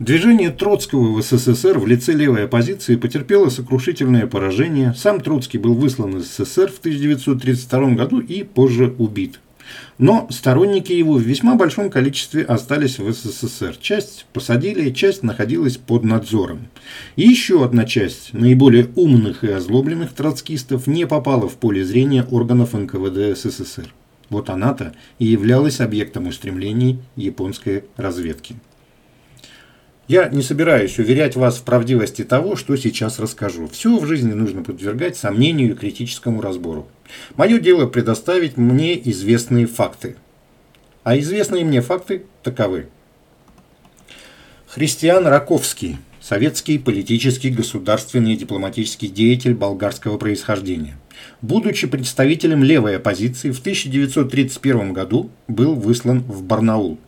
Движение Троцкого в СССР в лице левой оппозиции потерпело сокрушительное поражение. Сам Троцкий был выслан из СССР в 1932 году и позже убит. Но сторонники его в весьма большом количестве остались в СССР. Часть посадили, часть находилась под надзором. И еще одна часть наиболее умных и озлобленных троцкистов не попала в поле зрения органов НКВД СССР. Вот она-то и являлась объектом устремлений японской разведки. Я не собираюсь уверять вас в правдивости того, что сейчас расскажу. Все в жизни нужно подвергать сомнению и критическому разбору. Мое дело предоставить мне известные факты. А известные мне факты таковы. Христиан Раковский, советский политический, государственный и дипломатический деятель болгарского происхождения. Будучи представителем левой оппозиции, в 1931 году был выслан в Барнаул.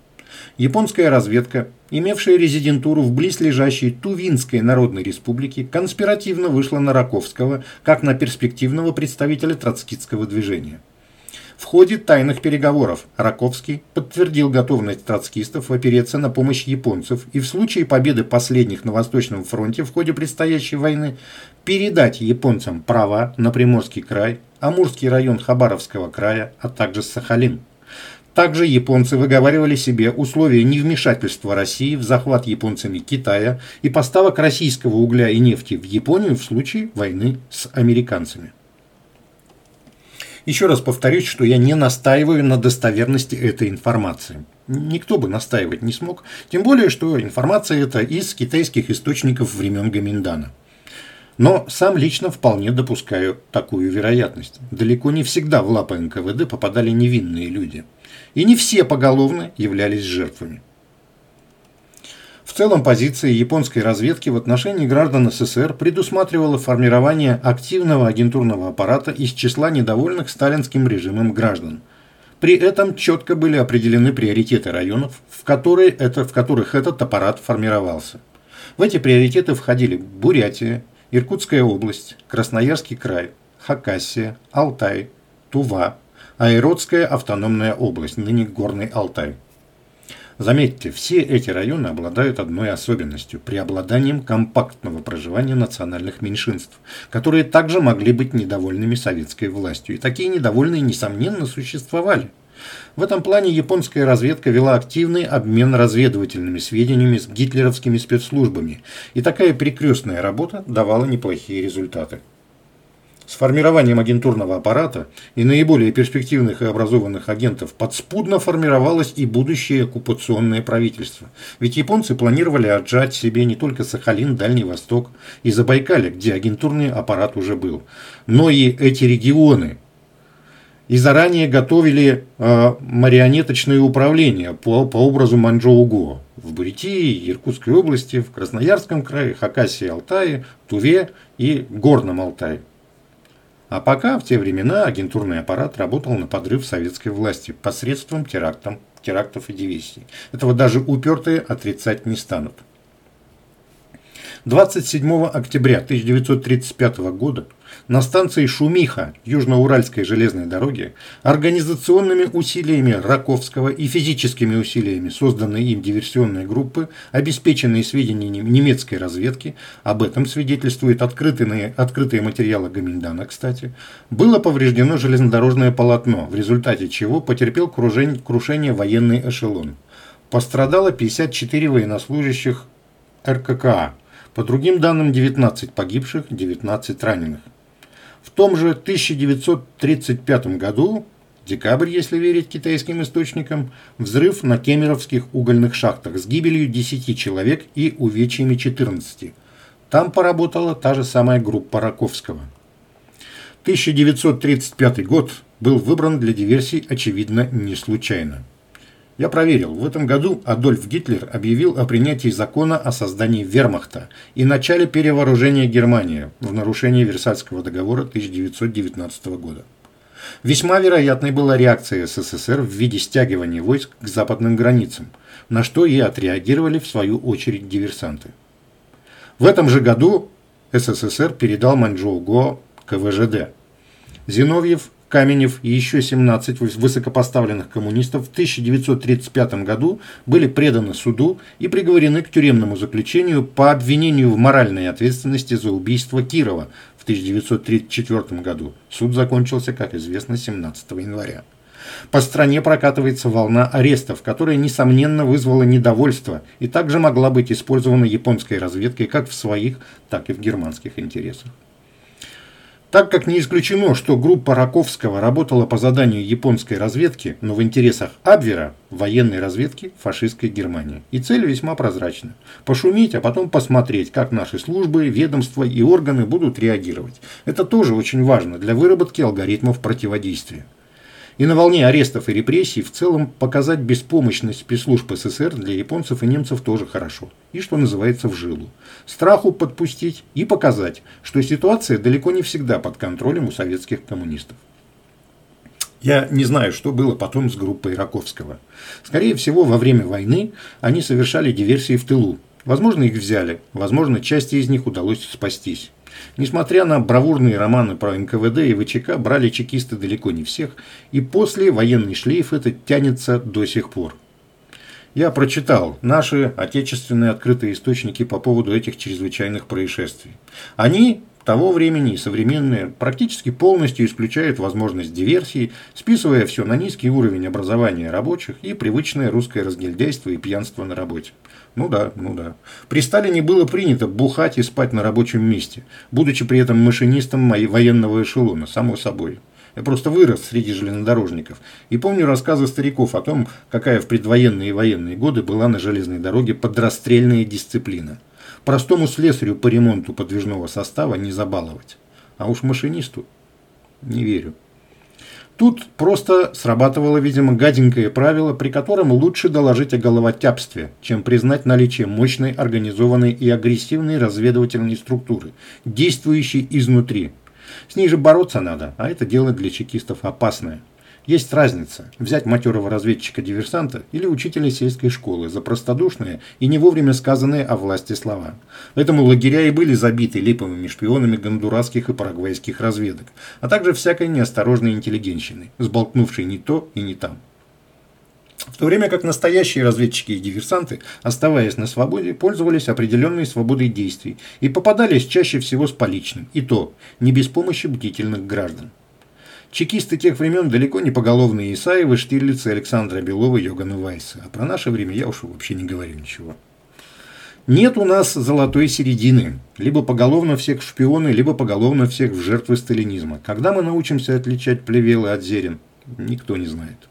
Японская разведка, имевшая резидентуру в близлежащей Тувинской Народной Республике, конспиративно вышла на Раковского как на перспективного представителя троцкистского движения. В ходе тайных переговоров Раковский подтвердил готовность троцкистов опереться на помощь японцев и в случае победы последних на Восточном фронте в ходе предстоящей войны передать японцам права на Приморский край, Амурский район Хабаровского края, а также Сахалин. Также японцы выговаривали себе условия невмешательства России в захват японцами Китая и поставок российского угля и нефти в Японию в случае войны с американцами. Еще раз повторюсь, что я не настаиваю на достоверности этой информации. Никто бы настаивать не смог, тем более, что информация эта из китайских источников времен Гаминдана. Но сам лично вполне допускаю такую вероятность. Далеко не всегда в лапы НКВД попадали невинные люди – и не все поголовно являлись жертвами. В целом позиция японской разведки в отношении граждан СССР предусматривала формирование активного агентурного аппарата из числа недовольных сталинским режимом граждан. При этом четко были определены приоритеты районов, в, которые это, в которых этот аппарат формировался. В эти приоритеты входили Бурятия, Иркутская область, Красноярский край, Хакасия, Алтай, Тува, Айродская автономная область, ныне Горный Алтай. Заметьте, все эти районы обладают одной особенностью – преобладанием компактного проживания национальных меньшинств, которые также могли быть недовольными советской властью. И такие недовольные, несомненно, существовали. В этом плане японская разведка вела активный обмен разведывательными сведениями с гитлеровскими спецслужбами, и такая перекрестная работа давала неплохие результаты. С формированием агентурного аппарата и наиболее перспективных и образованных агентов подспудно формировалось и будущее оккупационное правительство. Ведь японцы планировали отжать себе не только Сахалин, Дальний Восток и Забайкалье, где агентурный аппарат уже был, но и эти регионы. И заранее готовили э, марионеточное управление по, по образу Манчжоу-Го в Бурятии, Иркутской области, в Красноярском крае, Хакасии, Алтае, Туве и Горном Алтае. А пока в те времена агентурный аппарат работал на подрыв советской власти посредством терактов, терактов и диверсий. Этого даже упертые отрицать не станут. 27 октября 1935 года на станции Шумиха Южноуральской железной дороги организационными усилиями Раковского и физическими усилиями созданной им диверсионной группы, обеспеченные сведениями немецкой разведки, об этом свидетельствуют открытые, открытые материалы Гаминдана, кстати, было повреждено железнодорожное полотно, в результате чего потерпел крушение, крушение военный эшелон. Пострадало 54 военнослужащих РККА, по другим данным, 19 погибших, 19 раненых. В том же 1935 году, декабрь, если верить китайским источникам, взрыв на кемеровских угольных шахтах с гибелью 10 человек и увечьями 14. Там поработала та же самая группа Раковского. 1935 год был выбран для диверсий, очевидно, не случайно. Я проверил, в этом году Адольф Гитлер объявил о принятии закона о создании вермахта и начале перевооружения Германии в нарушении Версальского договора 1919 года. Весьма вероятной была реакция СССР в виде стягивания войск к западным границам, на что и отреагировали в свою очередь диверсанты. В этом же году СССР передал Манчжоу-Го КВЖД. Зиновьев Каменев и еще 17 высокопоставленных коммунистов в 1935 году были преданы суду и приговорены к тюремному заключению по обвинению в моральной ответственности за убийство Кирова в 1934 году. Суд закончился, как известно, 17 января. По стране прокатывается волна арестов, которая, несомненно, вызвала недовольство и также могла быть использована японской разведкой как в своих, так и в германских интересах. Так как не исключено, что группа Раковского работала по заданию японской разведки, но в интересах Абвера, военной разведки фашистской Германии. И цель весьма прозрачна. Пошуметь, а потом посмотреть, как наши службы, ведомства и органы будут реагировать. Это тоже очень важно для выработки алгоритмов противодействия. И на волне арестов и репрессий в целом показать беспомощность спецслужб СССР для японцев и немцев тоже хорошо. И что называется в жилу. Страху подпустить и показать, что ситуация далеко не всегда под контролем у советских коммунистов. Я не знаю, что было потом с группой Раковского. Скорее всего, во время войны они совершали диверсии в тылу. Возможно, их взяли, возможно, части из них удалось спастись. Несмотря на бравурные романы про НКВД и ВЧК, брали чекисты далеко не всех, и после военный шлейф этот тянется до сих пор. Я прочитал наши отечественные открытые источники по поводу этих чрезвычайных происшествий. Они того времени и современные практически полностью исключают возможность диверсии, списывая все на низкий уровень образования рабочих и привычное русское разгильдяйство и пьянство на работе. Ну да, ну да. При Сталине было принято бухать и спать на рабочем месте, будучи при этом машинистом военного эшелона, само собой. Я просто вырос среди железнодорожников и помню рассказы стариков о том, какая в предвоенные и военные годы была на железной дороге подрастрельная дисциплина. Простому слесарю по ремонту подвижного состава не забаловать. А уж машинисту не верю. Тут просто срабатывало, видимо, гаденькое правило, при котором лучше доложить о головотяпстве, чем признать наличие мощной, организованной и агрессивной разведывательной структуры, действующей изнутри. С ней же бороться надо, а это дело для чекистов опасное. Есть разница – взять матерого разведчика-диверсанта или учителя сельской школы за простодушные и не вовремя сказанные о власти слова. Поэтому лагеря и были забиты липовыми шпионами гондурасских и парагвайских разведок, а также всякой неосторожной интеллигенщиной, сболтнувшей не то и не там. В то время как настоящие разведчики и диверсанты, оставаясь на свободе, пользовались определенной свободой действий и попадались чаще всего с поличным, и то не без помощи бдительных граждан. Чекисты тех времен далеко не поголовные Исаевы, Штирлицы, Александра Белова, Йогана Вайса. А про наше время я уж вообще не говорю ничего. Нет у нас золотой середины. Либо поголовно всех в шпионы, либо поголовно всех в жертвы сталинизма. Когда мы научимся отличать плевелы от зерен, никто не знает.